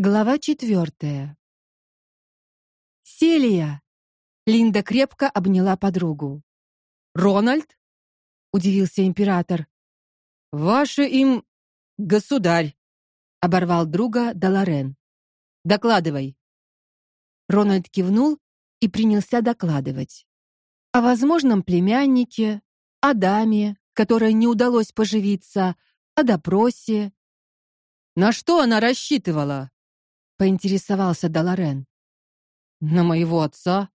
Глава четвертая. Селия. Линда крепко обняла подругу. Рональд? удивился император. Ваше им государь, оборвал друга Даларен. Докладывай. Рональд кивнул и принялся докладывать о возможном племяннике, о даме, которой не удалось поживиться, о допросе. На что она рассчитывала? Поинтересовался Даларен. На моего отца.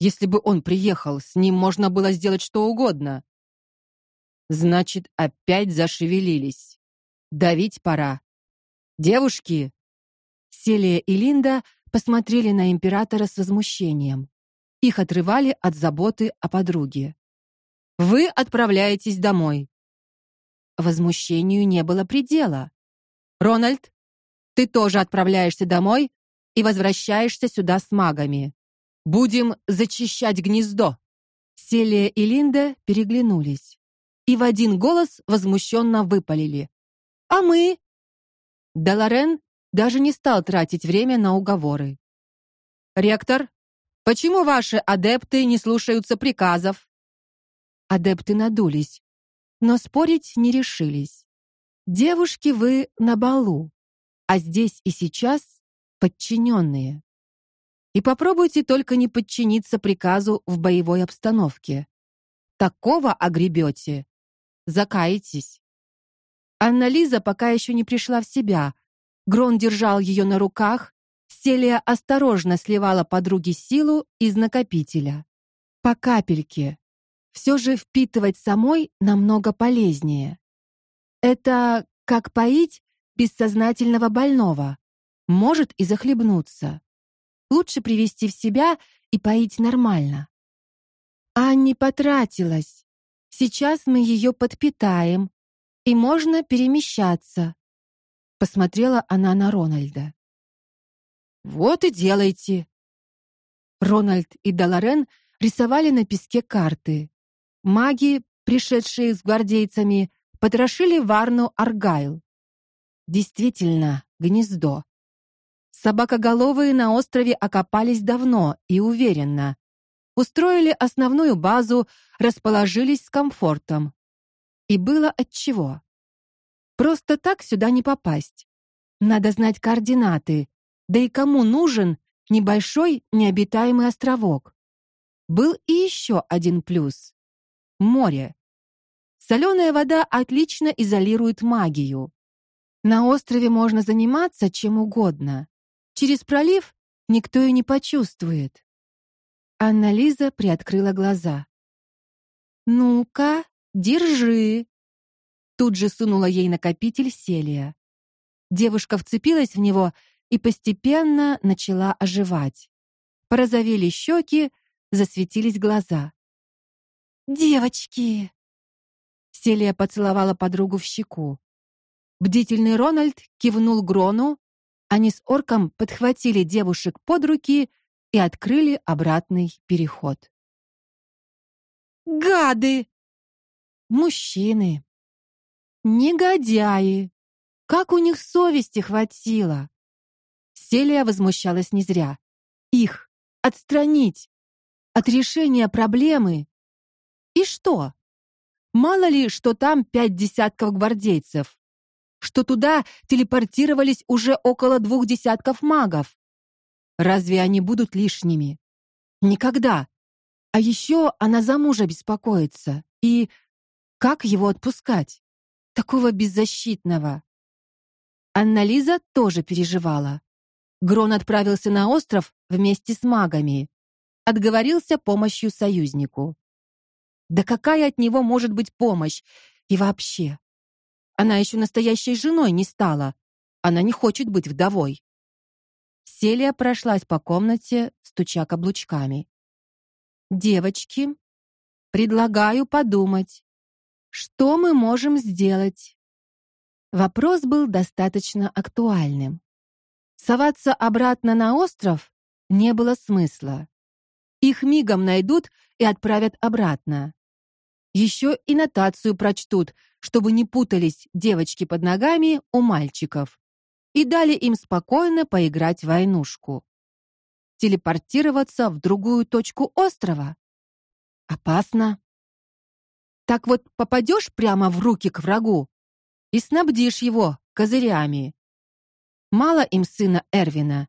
Если бы он приехал, с ним можно было сделать что угодно. Значит, опять зашевелились. Давить пора. Девушки, Селия и Линда посмотрели на императора с возмущением. Их отрывали от заботы о подруге. Вы отправляетесь домой. Возмущению не было предела. Рональд, ты тоже отправляешься домой и возвращаешься сюда с магами. Будем зачищать гнездо. Селия и Линда переглянулись и в один голос возмущенно выпалили: "А мы?" Даларен даже не стал тратить время на уговоры. Ректор, почему ваши адепты не слушаются приказов? Адепты надулись, но спорить не решились. Девушки, вы на балу а здесь и сейчас подчиненные. И попробуйте только не подчиниться приказу в боевой обстановке. Такого огребете, закаетесь. Анна-Лиза пока еще не пришла в себя. Грон держал ее на руках, Селия осторожно сливала подруге силу из накопителя. По капельке. Все же впитывать самой намного полезнее. Это как поить бессознательного больного. Может и захлебнуться. Лучше привести в себя и поить нормально. Анни потратилась. Сейчас мы ее подпитаем, и можно перемещаться. Посмотрела она на Рональда. Вот и делайте. Рональд и Даларен рисовали на песке карты. Маги, пришедшие с гвардейцами, потрошили Варну Аргайл. Действительно, гнездо. Собакоголовые на острове окопались давно и уверенно. Устроили основную базу, расположились с комфортом. И было отчего. Просто так сюда не попасть. Надо знать координаты. Да и кому нужен небольшой необитаемый островок? Был и еще один плюс. Море. Соленая вода отлично изолирует магию. На острове можно заниматься чем угодно. Через пролив никто и не почувствует. Анна-Лиза приоткрыла глаза. Ну-ка, держи. Тут же сунула ей накопитель Селия. Девушка вцепилась в него и постепенно начала оживать. Порозовели щеки, засветились глаза. Девочки. Селия поцеловала подругу в щеку. Бдительный Рональд кивнул Грону, они с орком подхватили девушек под руки и открыли обратный переход. Гады! Мужчины. Негодяи. Как у них совести хватило. Селия возмущалась не зря. Их отстранить от решения проблемы. И что? Мало ли, что там пять десятков гвардейцев что туда телепортировались уже около двух десятков магов. Разве они будут лишними? Никогда. А еще она за мужа беспокоится. И как его отпускать? Такого беззащитного. Анна-Лиза тоже переживала. Грон отправился на остров вместе с магами. Отговорился помощью союзнику. Да какая от него может быть помощь? И вообще, она еще настоящей женой не стала. Она не хочет быть вдовой. Селия прошлась по комнате, стуча каблучками. Девочки, предлагаю подумать, что мы можем сделать. Вопрос был достаточно актуальным. Соваться обратно на остров не было смысла. Их мигом найдут и отправят обратно. Еще и нотацию прочтут, чтобы не путались девочки под ногами у мальчиков. и дали им спокойно поиграть в войнушку. Телепортироваться в другую точку острова опасно. Так вот попадешь прямо в руки к врагу и снабдишь его козырями. Мало им сына Эрвина.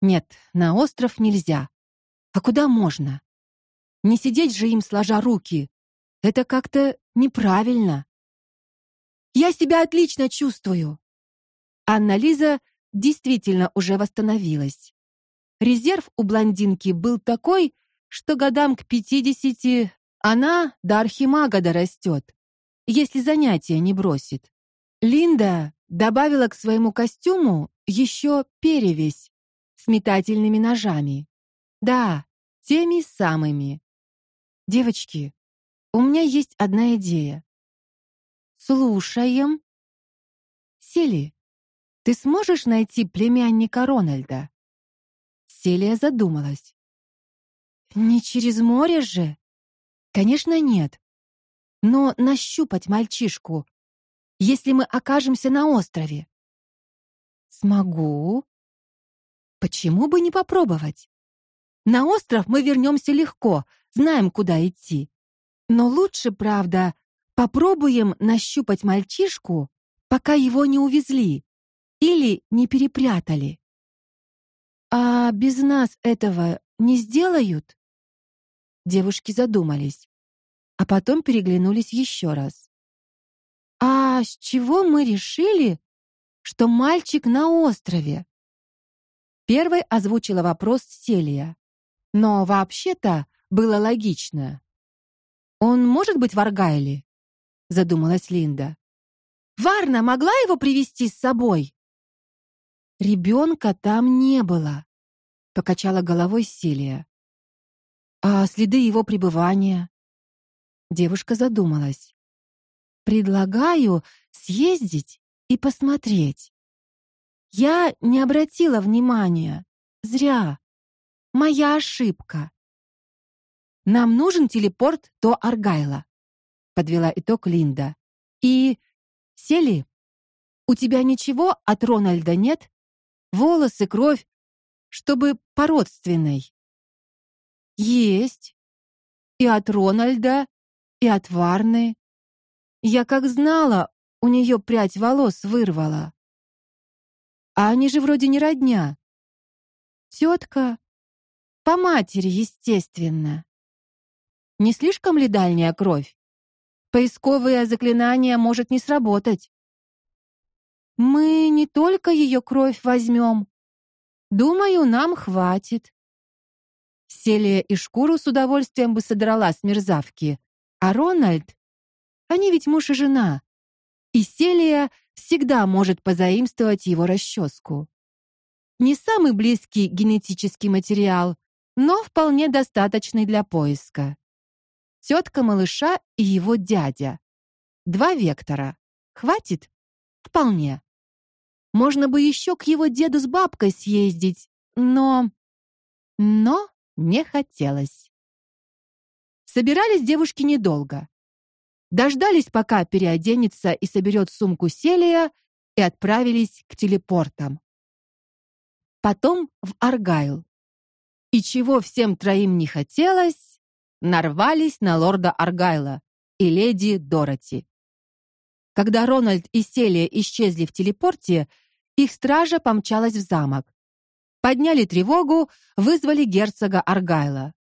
Нет, на остров нельзя. А куда можно? Не сидеть же им сложа руки. Это как-то неправильно. Я себя отлично чувствую. Анна Лиза действительно уже восстановилась. Резерв у блондинки был такой, что годам к пятидесяти она до архимага дорастет, если занятия не бросит. Линда добавила к своему костюму еще перевязь с метательными ножами. Да, теми самыми. Девочки, у меня есть одна идея. Слушаем. Сели, ты сможешь найти племянника Рональда? Селия задумалась. Не через море же? Конечно, нет. Но нащупать мальчишку, если мы окажемся на острове. Смогу. Почему бы не попробовать? На остров мы вернемся легко, знаем, куда идти. Но лучше, правда, попробуем нащупать мальчишку, пока его не увезли или не перепрятали. А без нас этого не сделают? Девушки задумались, а потом переглянулись еще раз. А с чего мы решили, что мальчик на острове? Первой озвучила вопрос Селия. Но вообще-то было логично. Он может быть в Аргайле? задумалась Линда. Варна могла его привести с собой. Ребенка там не было, покачала головой Селия. А следы его пребывания? Девушка задумалась. Предлагаю съездить и посмотреть. Я не обратила внимания. Зря. Моя ошибка. Нам нужен телепорт до Аргайла, подвела итог Линда. И Сели, у тебя ничего от Рональда нет? Волосы, кровь, чтобы по родственной. Есть. И от Рональда, и от Варны. Я как знала, у нее прядь волос вырвала. А они же вроде не родня. Тетка по матери, естественно. Не слишком ли дальняя кровь? Поисковое заклинание может не сработать. Мы не только ее кровь возьмем. Думаю, нам хватит. Селия и шкуру с удовольствием бы содрала с мерзавки. А Рональд? Они ведь муж и жена. И Селия всегда может позаимствовать его расческу. Не самый близкий генетический материал, но вполне достаточный для поиска. Тетка малыша и его дядя. Два вектора. Хватит? Вполне. Можно бы еще к его деду с бабкой съездить, но но не хотелось. Собирались девушки недолго. Дождались, пока переоденется и соберет сумку Селия, и отправились к телепортам. Потом в Аргайл. И чего всем троим не хотелось, нарвались на лорда Аргайла и леди Дороти. Когда Рональд и Селия исчезли в телепорте, их стража помчалась в замок подняли тревогу, вызвали герцога Аргайла.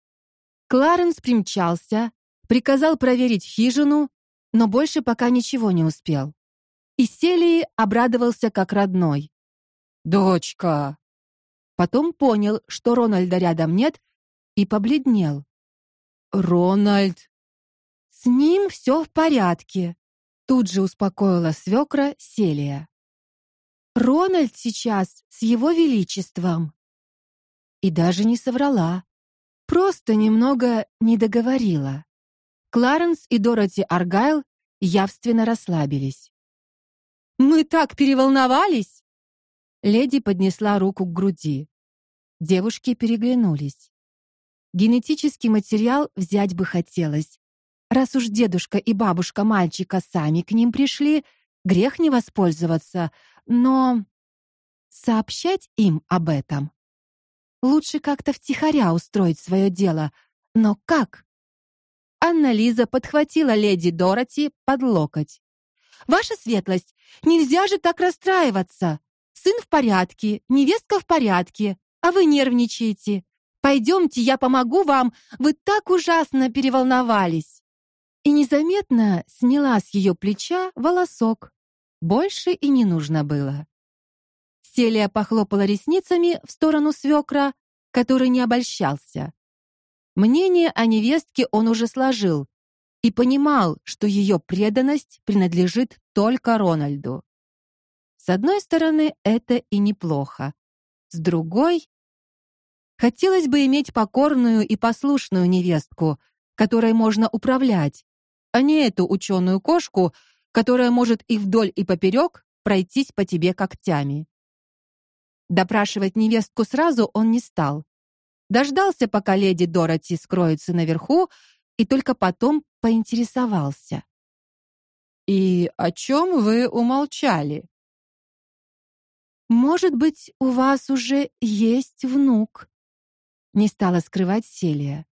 Кларенс примчался, приказал проверить хижину, но больше пока ничего не успел. И Селии обрадовался как родной. Дочка. Потом понял, что Рональда рядом нет, и побледнел. Рональд. С ним все в порядке, тут же успокоила свекра Селия. Рональд сейчас с его величеством. И даже не соврала. Просто немного не договорила. Кларенс и Дороти Аргайл явственно расслабились. Мы так переволновались. Леди поднесла руку к груди. Девушки переглянулись. Генетический материал взять бы хотелось. Раз уж дедушка и бабушка мальчика сами к ним пришли, грех не воспользоваться, но сообщать им об этом. Лучше как-то втихаря устроить свое дело, но как? Анна-Лиза подхватила леди Дороти под локоть. Ваша светлость, нельзя же так расстраиваться. Сын в порядке, невестка в порядке, а вы нервничаете. Пойдемте, я помогу вам. Вы так ужасно переволновались. И незаметно сняла с ее плеча волосок. Больше и не нужно было. Селия похлопала ресницами в сторону свекра, который не обольщался. Мнение о невестке он уже сложил и понимал, что ее преданность принадлежит только Рональду. С одной стороны, это и неплохо. С другой, хотелось бы иметь покорную и послушную невестку, которой можно управлять, а не эту ученую кошку, которая может и вдоль и поперек пройтись по тебе когтями. Допрашивать невестку сразу он не стал. Дождался, пока леди Дороти скроется наверху, и только потом поинтересовался. И о чем вы умолчали? Может быть, у вас уже есть внук? Не стала скрывать Селия.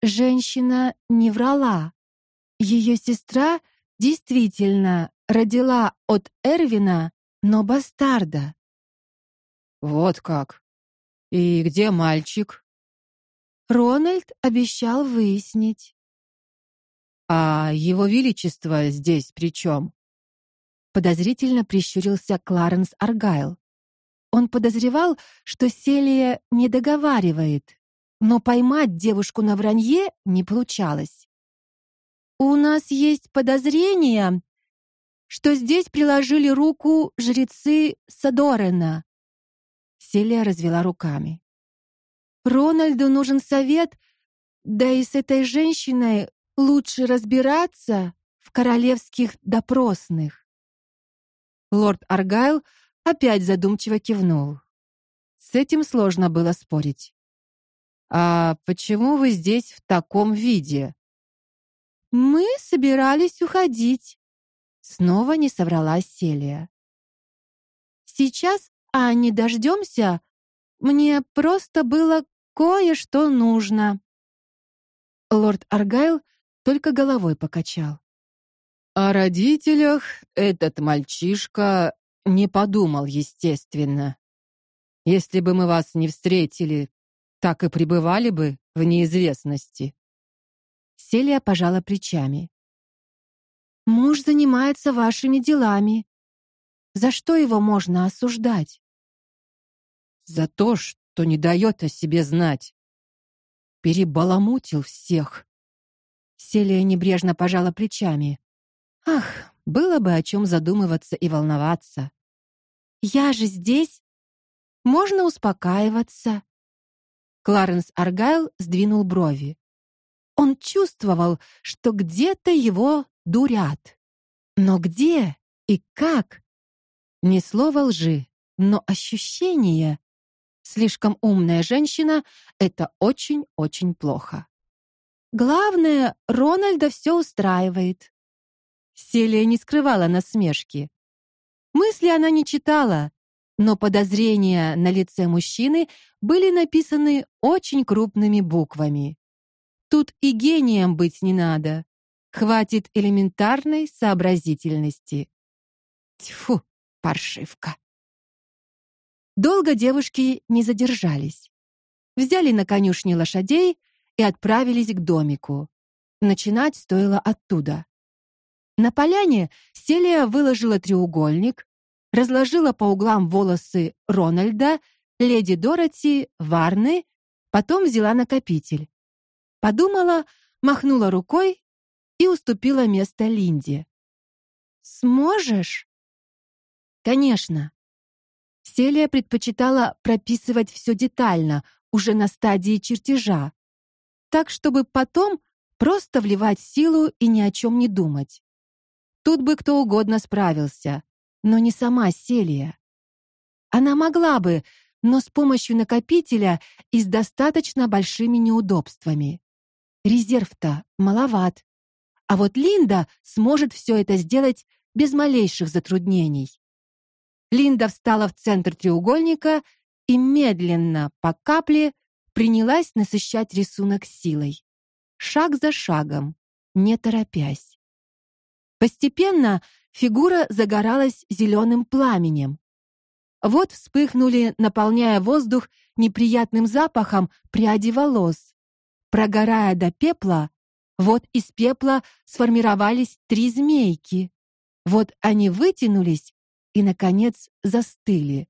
Женщина не врала. Ее сестра действительно родила от Эрвина, но бастарда. Вот как. И где мальчик? Рональд обещал выяснить. А его величество здесь при чем? Подозрительно прищурился Кларенс Аргайл. Он подозревал, что Селия не договаривает, но поймать девушку на вранье не получалось. У нас есть подозрение, что здесь приложили руку жрецы Садорена. Селия развела руками. Рональду нужен совет, да и с этой женщиной лучше разбираться в королевских допросных. Лорд Аргайл опять задумчиво кивнул. С этим сложно было спорить. А почему вы здесь в таком виде? Мы собирались уходить. Снова не соврала Селия. Сейчас, а не дождемся, мне просто было кое-что нужно. Лорд Аргайл только головой покачал. О родителях этот мальчишка не подумал, естественно. Если бы мы вас не встретили, так и пребывали бы в неизвестности. Селия пожала плечами. Муж занимается вашими делами. За что его можно осуждать? За то, что не дает о себе знать. Перебаламутил всех. Селия небрежно пожала плечами. Ах, было бы о чем задумываться и волноваться. Я же здесь. Можно успокаиваться. Кларенс Аргайл сдвинул брови. Он чувствовал, что где-то его дурят. Но где и как? Ни слова лжи, но ощущение. Слишком умная женщина это очень-очень плохо. Главное, Рональда все устраивает. Селия не скрывала насмешки. Мысли она не читала, но подозрения на лице мужчины были написаны очень крупными буквами. Тут и гением быть не надо. Хватит элементарной сообразительности. Тьфу, паршивка. Долго девушки не задержались. Взяли на конюшне лошадей и отправились к домику. Начинать стоило оттуда. На поляне Селия выложила треугольник, разложила по углам волосы Рональда, леди Дороти, Варны, потом взяла накопитель. Подумала, махнула рукой и уступила место Линде. Сможешь? Конечно. Селия предпочитала прописывать все детально, уже на стадии чертежа, так чтобы потом просто вливать силу и ни о чем не думать. Тут бы кто угодно справился, но не сама Селия. Она могла бы, но с помощью накопителя и с достаточно большими неудобствами. Резерв-то маловат. А вот Линда сможет все это сделать без малейших затруднений. Линда встала в центр треугольника и медленно, по капле, принялась насыщать рисунок силой. Шаг за шагом, не торопясь. Постепенно фигура загоралась зеленым пламенем. Вот вспыхнули, наполняя воздух неприятным запахом пряди волос. Прогорая до пепла, вот из пепла сформировались три змейки. Вот они вытянулись и наконец застыли.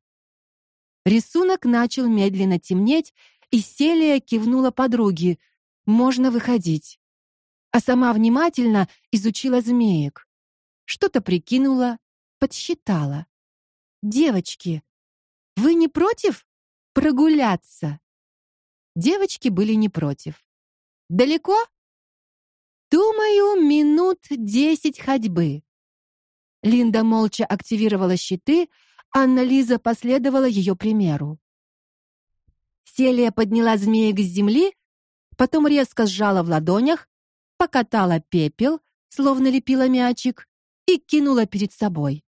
Рисунок начал медленно темнеть, и Селия кивнула подруге: "Можно выходить". А сама внимательно изучила змеек. Что-то прикинула, подсчитала. Девочки, вы не против прогуляться? Девочки были не против. Далеко? Думаю, минут десять ходьбы. Линда молча активировала щиты, Анна Лиза последовала ее примеру. Селия подняла змеек с земли, потом резко сжала в ладонях, покатала пепел, словно лепила мячик, и кинула перед собой.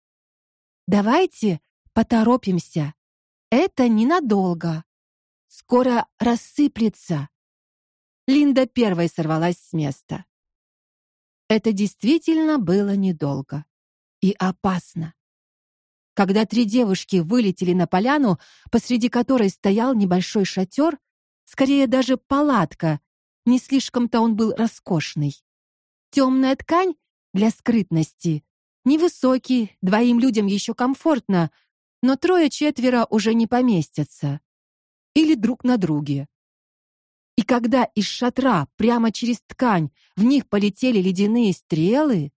Давайте поторопимся. Это ненадолго. Скоро рассыплется. Линда первой сорвалась с места. Это действительно было недолго и опасно. Когда три девушки вылетели на поляну, посреди которой стоял небольшой шатер, скорее даже палатка, не слишком-то он был роскошный. Темная ткань для скрытности, Невысокий, двоим людям еще комфортно, но трое-четверо уже не поместятся. Или друг на друге. И когда из шатра прямо через ткань в них полетели ледяные стрелы,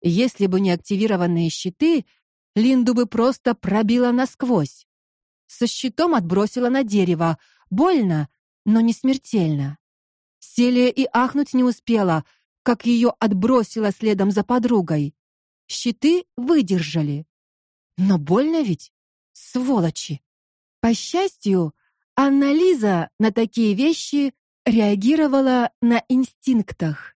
если бы не активированные щиты, Линду бы просто пробила насквозь. Со щитом отбросила на дерево. Больно, но не смертельно. Селия и ахнуть не успела, как ее отбросило следом за подругой. Щиты выдержали. Но больно ведь, сволочи. По счастью, Анна Лиза на такие вещи реагировала на инстинктах.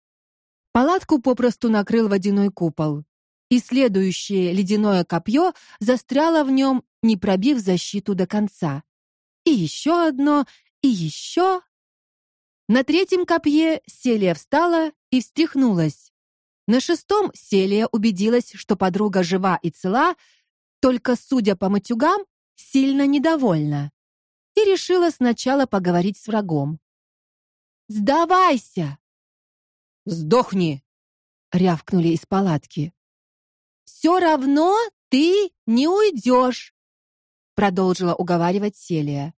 Палатку попросту накрыл водяной купол, и следующее ледяное копье застряло в нем, не пробив защиту до конца. И еще одно, и еще. На третьем копье Селия встала и встряхнулась. На шестом Селия убедилась, что подруга жива и цела, только, судя по матюгам, сильно недовольна, и решила сначала поговорить с врагом. Сдавайся. Сдохни, рявкнули из палатки. «Все равно ты не уйдешь», — продолжила уговаривать Селия.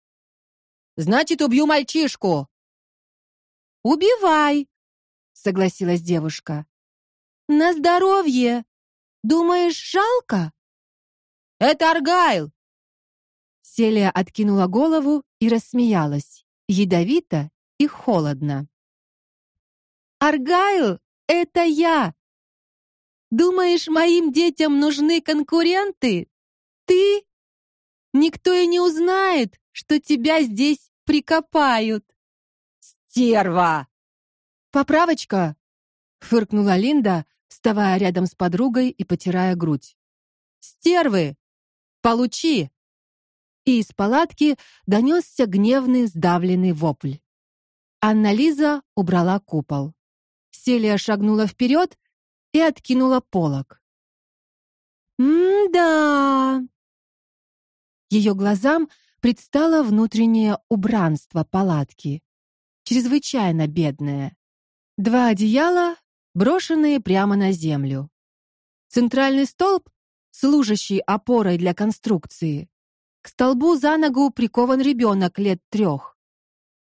Значит, убью мальчишку. Убивай, согласилась девушка. На здоровье. Думаешь, жалко? Это Аргайл. Селия откинула голову и рассмеялась, ядовито и холодно. Аргайл это я. Думаешь, моим детям нужны конкуренты? Ты Никто и не узнает, что тебя здесь прикопают. Стерва. Поправочка, фыркнула Линда, вставая рядом с подругой и потирая грудь. Стервы! Получи! И из палатки донесся гневный сдавленный вопль. Анна Лиза убрала купол. Селия шагнула вперед и откинула полог. М-да. Ее глазам предстало внутреннее убранство палатки, чрезвычайно бедное. Два одеяла, брошенные прямо на землю. Центральный столб, служащий опорой для конструкции. К столбу за ногу прикован ребенок лет трех.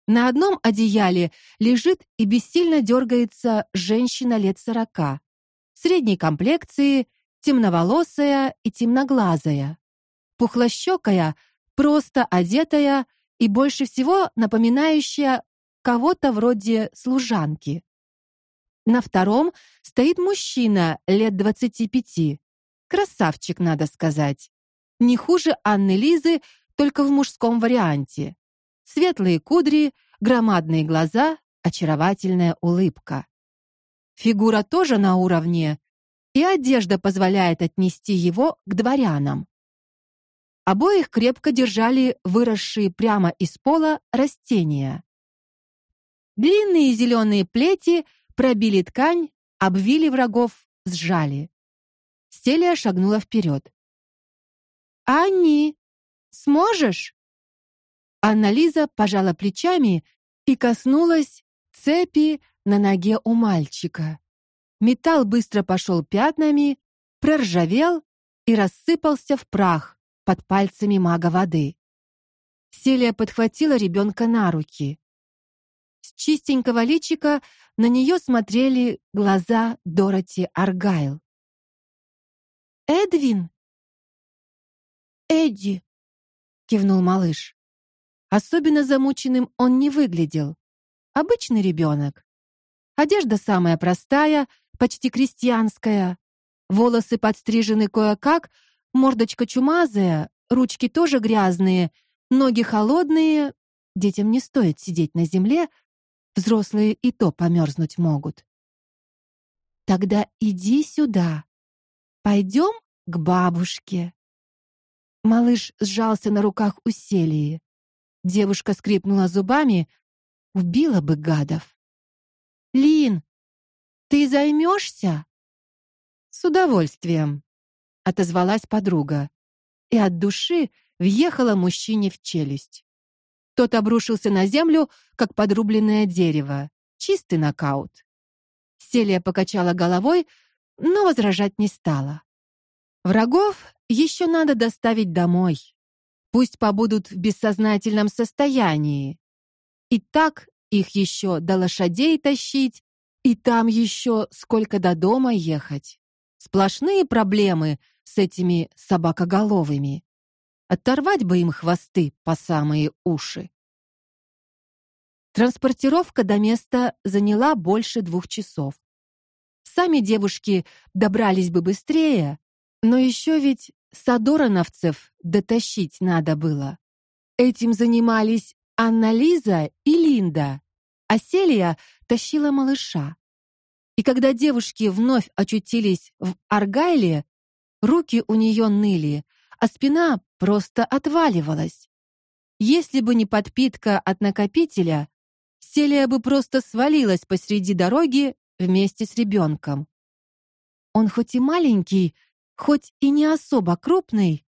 На одном одеяле лежит и бессильно дергается женщина лет сорока, средней комплекции, темноволосая и темноглазая, пухлощекая, просто одетая и больше всего напоминающая кого-то вроде служанки. На втором стоит мужчина лет двадцати пяти. Красавчик, надо сказать. Не хуже Анны Лизы, только в мужском варианте. Светлые кудри, громадные глаза, очаровательная улыбка. Фигура тоже на уровне, и одежда позволяет отнести его к дворянам. Обоих крепко держали выросшие прямо из пола растения. Длинные зеленые плети пробили ткань, обвили врагов, сжали. Селия шагнула вперед. «Анни, сможешь?» Анна-Лиза пожала плечами и коснулась цепи на ноге у мальчика. Металл быстро пошел пятнами, проржавел и рассыпался в прах под пальцами мага воды. Селия подхватила ребенка на руки. С чистенького личика на нее смотрели глаза Дороти Аргайл. Эдвин. Эдди, кивнул малыш. Особенно замученным он не выглядел. Обычный ребенок. Одежда самая простая, почти крестьянская. Волосы подстрижены кое-как, мордочка чумазая, ручки тоже грязные, ноги холодные. Детям не стоит сидеть на земле, взрослые и то померзнуть могут. Тогда иди сюда. Пойдем к бабушке. Малыш сжался на руках у Селии. Девушка скрипнула зубами, убила бы гадов. Лин, ты займешься?» С удовольствием, отозвалась подруга и от души въехала мужчине в челюсть. Тот обрушился на землю, как подрубленное дерево. Чистый нокаут. Селия покачала головой, но возражать не стала. Врагов еще надо доставить домой. Пусть побудут в бессознательном состоянии. И так их еще до лошадей тащить, и там еще сколько до дома ехать. Сплошные проблемы с этими собакоголовыми. Оторвать бы им хвосты по самые уши. Транспортировка до места заняла больше двух часов. Сами девушки добрались бы быстрее, но еще ведь садорановцев дотащить надо было. Этим занимались Анна-Лиза и Линда, а Селия тащила малыша. И когда девушки вновь очутились в Аргайле, руки у нее ныли, а спина просто отваливалась. Если бы не подпитка от накопителя, Селия бы просто свалилась посреди дороги вместе с ребенком. Он хоть и маленький, хоть и не особо крупный,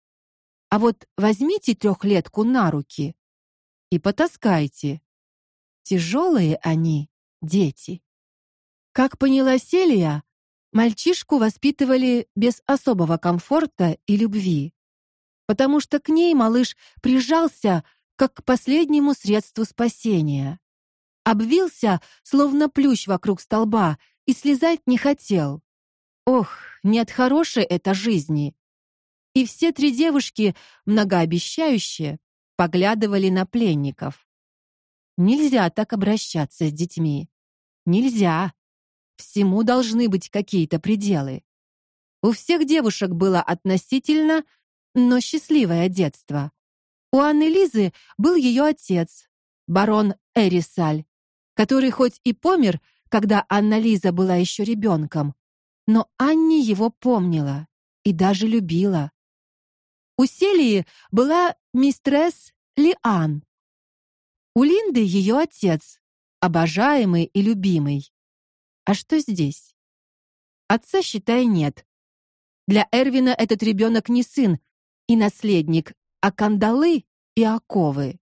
а вот возьмите трехлетку на руки и потаскайте. Тяжелые они, дети. Как поняла Селия, мальчишку воспитывали без особого комфорта и любви, потому что к ней малыш прижался как к последнему средству спасения. Обвился, словно плющ вокруг столба, и слезать не хотел. Ох, нет хорошей это жизни. И все три девушки, многообещающие, поглядывали на пленников. Нельзя так обращаться с детьми. Нельзя. Всему должны быть какие-то пределы. У всех девушек было относительно, но счастливое детство. У Анны Лизы был ее отец, барон Эрисаль, который хоть и помер, когда Анна Лиза была еще ребенком, но Анни его помнила и даже любила. У Селии была мистресс Лиан. У Линды ее отец, обожаемый и любимый. А что здесь? Отца, считай, нет. Для Эрвина этот ребенок не сын и наследник, а кандалы и оковы.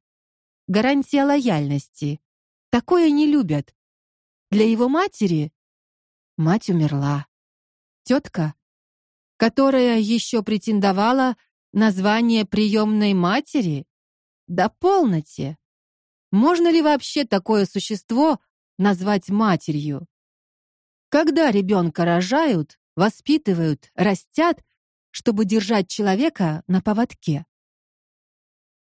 Гарантия лояльности. Такое не любят. Для его матери мать умерла. Тетка, которая еще претендовала Название приемной матери? Да полноте. Можно ли вообще такое существо назвать матерью? Когда ребенка рожают, воспитывают, растят, чтобы держать человека на поводке.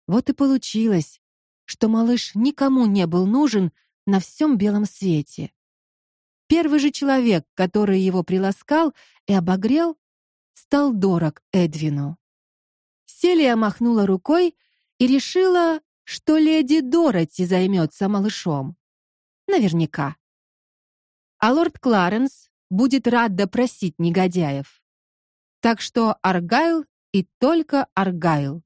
Вот и получилось, что малыш никому не был нужен на всем белом свете. Первый же человек, который его приласкал и обогрел, стал дорог Эдвину. Селия махнула рукой и решила, что леди Дороти займется малышом. Наверняка. А лорд Кларенс будет рад допросить негодяев. Так что Аргайл и только Аргайл.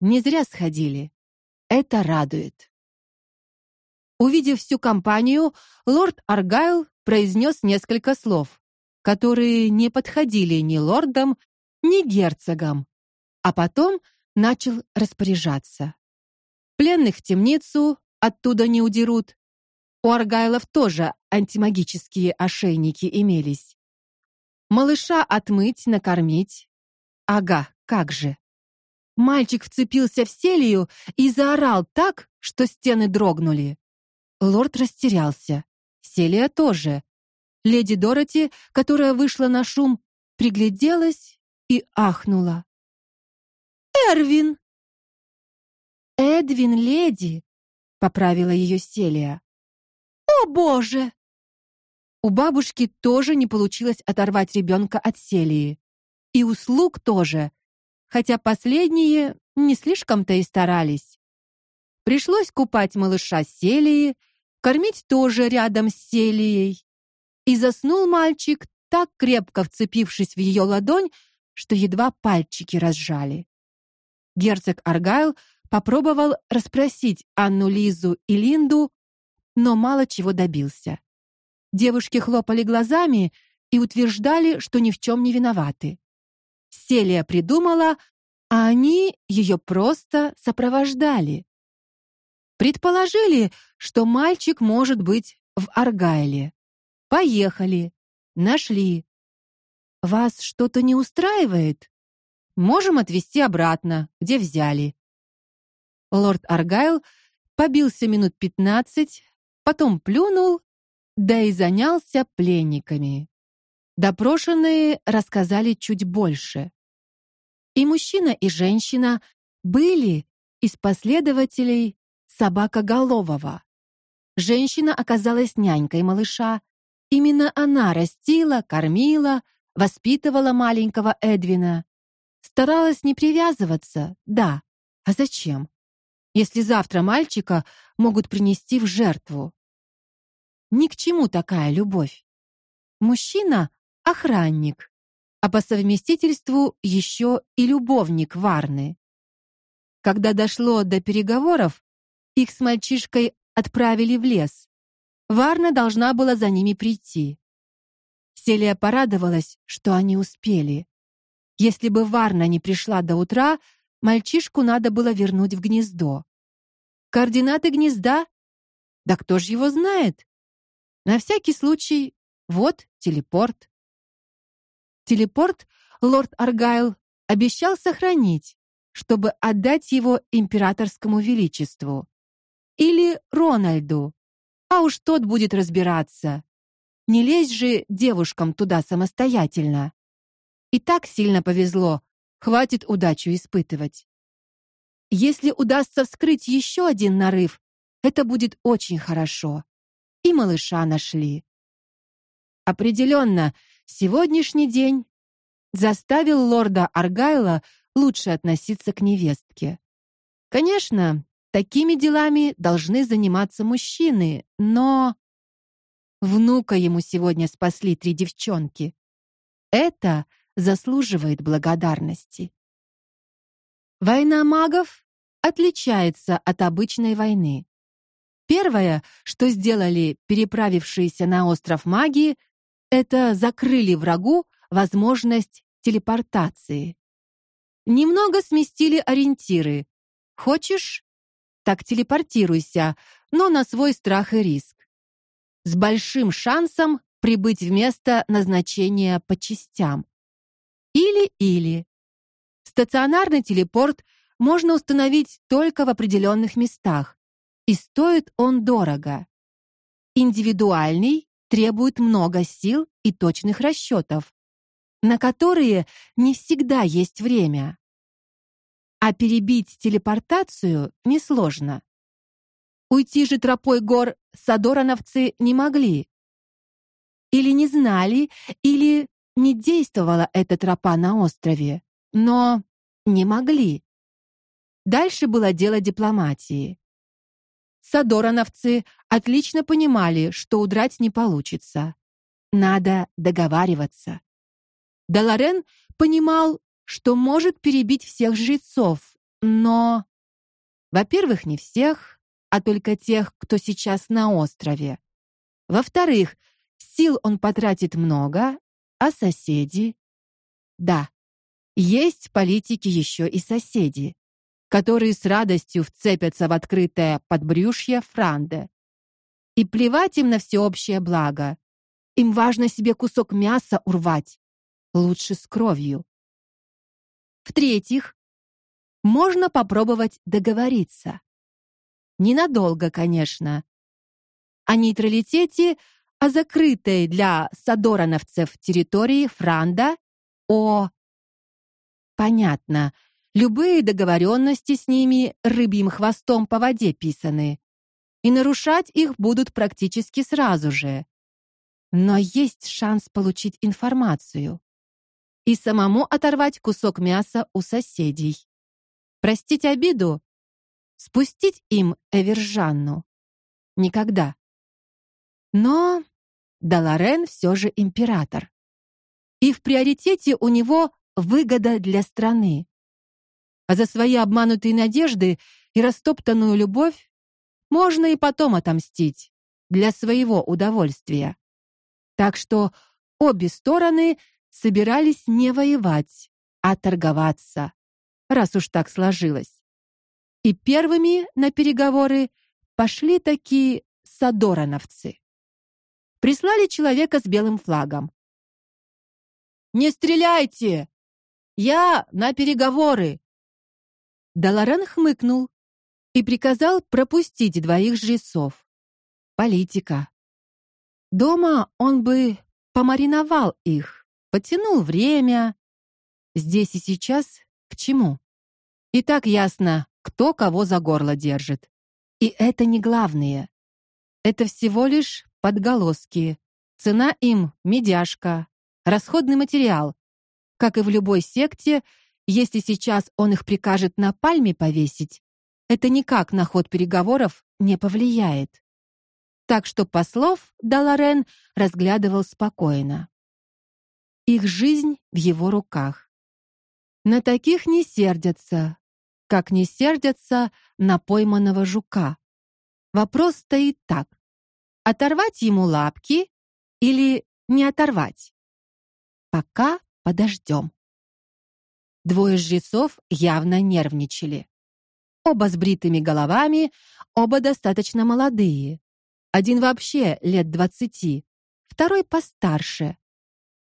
не зря сходили. Это радует. Увидев всю компанию, лорд Аргайл произнес несколько слов, которые не подходили ни лордам, ни герцогам, а потом начал распоряжаться. Пленных в темницу оттуда не удерут. У Аргайлов тоже антимагические ошейники имелись. Малыша отмыть, накормить. Ага, как же. Мальчик вцепился в Селию и заорал так, что стены дрогнули. Лорд растерялся. Селия тоже. Леди Дороти, которая вышла на шум, пригляделась и ахнула. Эрвин. Эдвин, леди, поправила ее Селия. О, боже. У бабушки тоже не получилось оторвать ребенка от Селии. И у слуг тоже, хотя последние не слишком-то и старались. Пришлось купать малыша Селии, кормить тоже рядом с Селией. И заснул мальчик, так крепко вцепившись в ее ладонь, что едва пальчики разжали. Герцог Аргайл попробовал расспросить Анну Лизу и Линду, но мало чего добился. Девушки хлопали глазами и утверждали, что ни в чем не виноваты. Селия придумала, а они ее просто сопровождали. Предположили, что мальчик может быть в Аргайле. Поехали, нашли. Вас что-то не устраивает? Можем отвезти обратно, где взяли. Лорд Аргайл побился минут пятнадцать, потом плюнул, да и занялся пленниками. Допрошенные рассказали чуть больше. И мужчина, и женщина были из последователей собакоголового. Женщина оказалась нянькой малыша. Именно она растила, кормила, воспитывала маленького Эдвина. Старалась не привязываться. Да. А зачем? Если завтра мальчика могут принести в жертву. Ни к чему такая любовь. Мужчина охранник, а по совместительству еще и любовник Варны. Когда дошло до переговоров, их с мальчишкой отправили в лес. Варна должна была за ними прийти. Селия порадовалась, что они успели. Если бы Варна не пришла до утра, мальчишку надо было вернуть в гнездо. Координаты гнезда? Да кто ж его знает? На всякий случай, вот телепорт. Телепорт лорд Аргайл обещал сохранить, чтобы отдать его императорскому величеству или Рональду. А уж тот будет разбираться. Не лезь же девушкам туда самостоятельно. И так сильно повезло, хватит удачу испытывать. Если удастся вскрыть еще один нарыв, это будет очень хорошо. И малыша нашли. Определенно, сегодняшний день заставил лорда Аргайла лучше относиться к невестке. Конечно, такими делами должны заниматься мужчины, но внука ему сегодня спасли три девчонки. Это заслуживает благодарности. Война магов отличается от обычной войны. Первое, что сделали переправившиеся на остров маги, это закрыли врагу возможность телепортации. Немного сместили ориентиры. Хочешь? Так телепортируйся, но на свой страх и риск. С большим шансом прибыть в место назначения по частям. Или-или. Стационарный телепорт можно установить только в определенных местах, и стоит он дорого. Индивидуальный требует много сил и точных расчетов, на которые не всегда есть время. А перебить телепортацию несложно. Уйти же тропой гор садорановцы не могли. Или не знали, или не действовала эта тропа на острове, но не могли. Дальше было дело дипломатии. Садорановцы отлично понимали, что удрать не получится. Надо договариваться. Даларен понимал, что может перебить всех жрецов, но во-первых, не всех, а только тех, кто сейчас на острове. Во-вторых, сил он потратит много, а соседи? Да. Есть в политике еще и соседи, которые с радостью вцепятся в открытое подбрюшье Франде. И плевать им на всеобщее благо. Им важно себе кусок мяса урвать, лучше с кровью. В-третьих, можно попробовать договориться. Ненадолго, конечно. О нейтралитете, о закрытой для садорановцев территории Франда, о Понятно. Любые договоренности с ними рыбьим хвостом по воде писаны, и нарушать их будут практически сразу же. Но есть шанс получить информацию и самому оторвать кусок мяса у соседей. Простить обиду? Спустить им Эвержанну? Никогда. Но Даларен все же император. И в приоритете у него выгода для страны. А за свои обманутые надежды и растоптанную любовь можно и потом отомстить для своего удовольствия. Так что обе стороны собирались не воевать, а торговаться, раз уж так сложилось. И первыми на переговоры пошли такие садорановцы. Прислали человека с белым флагом. Не стреляйте! Я на переговоры. Даларан хмыкнул и приказал пропустить двоих жрецов. Политика. Дома он бы помариновал их, Потянул время. Здесь и сейчас к чему? И так ясно, кто кого за горло держит. И это не главное. Это всего лишь подголоски. Цена им медяшка, расходный материал. Как и в любой секте, если сейчас он их прикажет на пальме повесить, это никак на ход переговоров не повлияет. Так что послов Даларен разглядывал спокойно. Их жизнь в его руках. На таких не сердятся, как не сердятся на пойманного жука. Вопрос стоит так: оторвать ему лапки или не оторвать? Пока подождем. Двое жрецов явно нервничали. Оба с бритыми головами, оба достаточно молодые. Один вообще лет двадцати, второй постарше,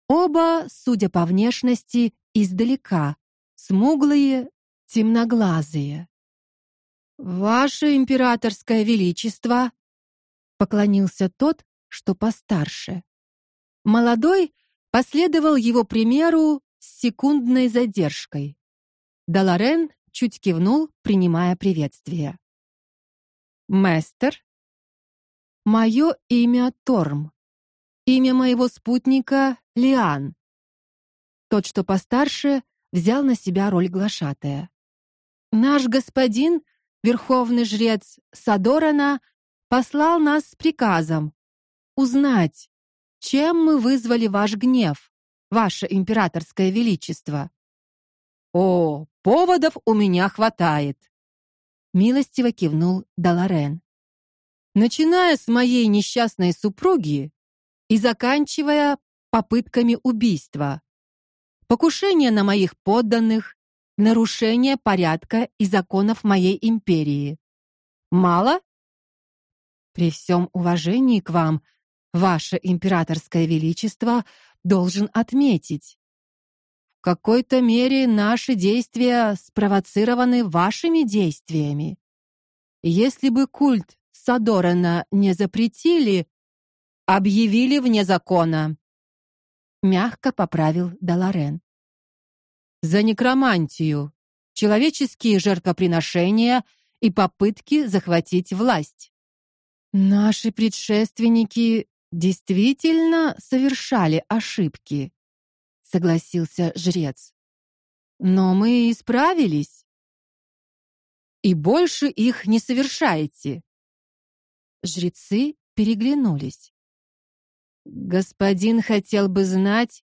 Оба, судя по внешности, издалека, смуглые, темноглазые. Ваше императорское величество, поклонился тот, что постарше. Молодой последовал его примеру с секундной задержкой. Даларен чуть кивнул, принимая приветствие. Мастер, мое имя Торм. Имя моего спутника Лиан. Тот, что постарше, взял на себя роль глашатая. Наш господин, верховный жрец Садорана, послал нас с приказом узнать, чем мы вызвали ваш гнев, ваше императорское величество. О, поводов у меня хватает, милостиво кивнул Даларен. Начиная с моей несчастной супруги, и заканчивая попытками убийства, покушение на моих подданных, нарушение порядка и законов моей империи. Мало? При всем уважении к вам, ваше императорское величество, должен отметить, в какой-то мере наши действия спровоцированы вашими действиями. Если бы культ Садорана не запретили, объявили вне закона. Мягко поправил Даларен. За некромантию, человеческие жертвоприношения и попытки захватить власть. Наши предшественники действительно совершали ошибки, согласился жрец. Но мы исправились. И больше их не совершаете. Жрецы переглянулись. Господин хотел бы знать,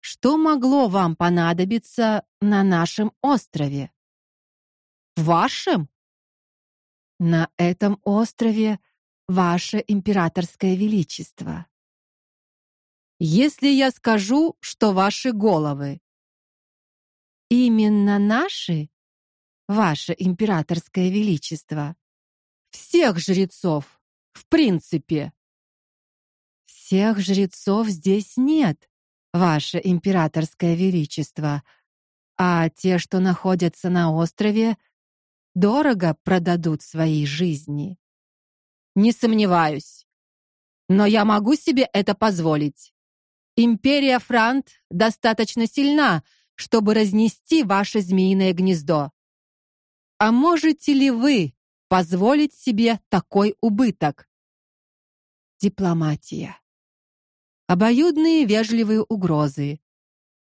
что могло вам понадобиться на нашем острове. вашем? На этом острове ваше императорское величество. Если я скажу, что ваши головы именно наши, ваше императорское величество, всех жрецов, в принципе. Всех жрецов здесь нет, ваше императорское величество, а те, что находятся на острове, дорого продадут свои жизни. Не сомневаюсь. Но я могу себе это позволить. Империя Франт достаточно сильна, чтобы разнести ваше змеиное гнездо. А можете ли вы позволить себе такой убыток? Дипломатия. Обоюдные вежливые угрозы,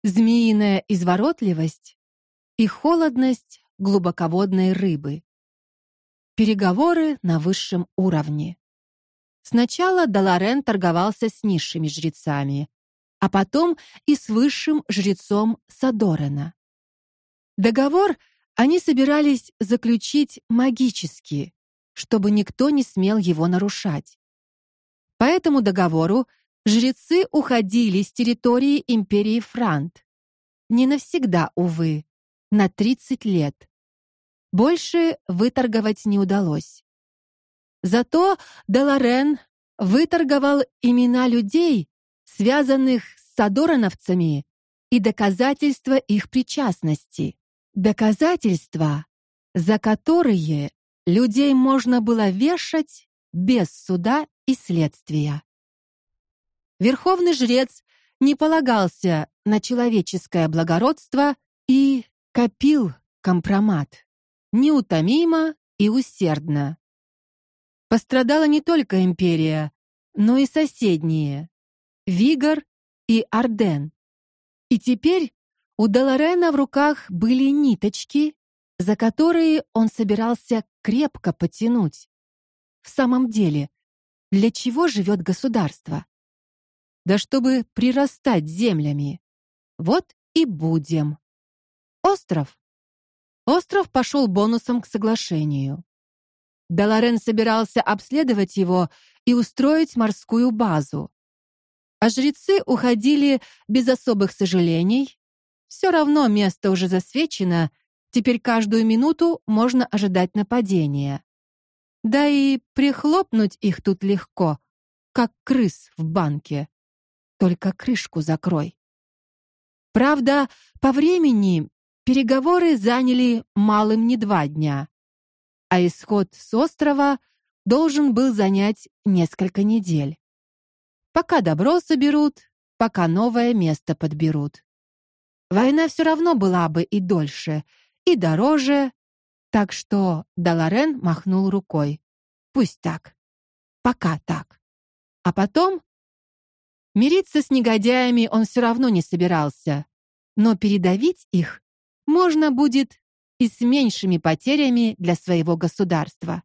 змеиная изворотливость и холодность глубоководной рыбы. Переговоры на высшем уровне. Сначала Даларен торговался с низшими жрецами, а потом и с высшим жрецом Садорена. Договор они собирались заключить магически, чтобы никто не смел его нарушать. По этому договору жрецы уходили с территории империи Франт. Не навсегда, увы, на 30 лет. Больше выторговать не удалось. Зато Деларен выторговал имена людей, связанных с садорановцами, и доказательства их причастности. Доказательства, за которые людей можно было вешать без суда и следствия. Верховный жрец не полагался на человеческое благородство и копил компромат неутомимо и усердно. Пострадала не только империя, но и соседние Вигор и Арден. И теперь у Деларена в руках были ниточки, за которые он собирался крепко потянуть. В самом деле, для чего живет государство? Да чтобы прирастать землями. Вот и будем. Остров. Остров пошел бонусом к соглашению. Деларен собирался обследовать его и устроить морскую базу. А жрецы уходили без особых сожалений. Все равно место уже засвечено, теперь каждую минуту можно ожидать нападения. Да и прихлопнуть их тут легко, как крыс в банке. Только крышку закрой. Правда, по времени переговоры заняли малым не два дня, а исход с острова должен был занять несколько недель пока добро соберут, пока новое место подберут. Война все равно была бы и дольше, и дороже, так что Даларен махнул рукой. Пусть так. Пока так. А потом мириться с негодяями он все равно не собирался, но передавить их можно будет и с меньшими потерями для своего государства.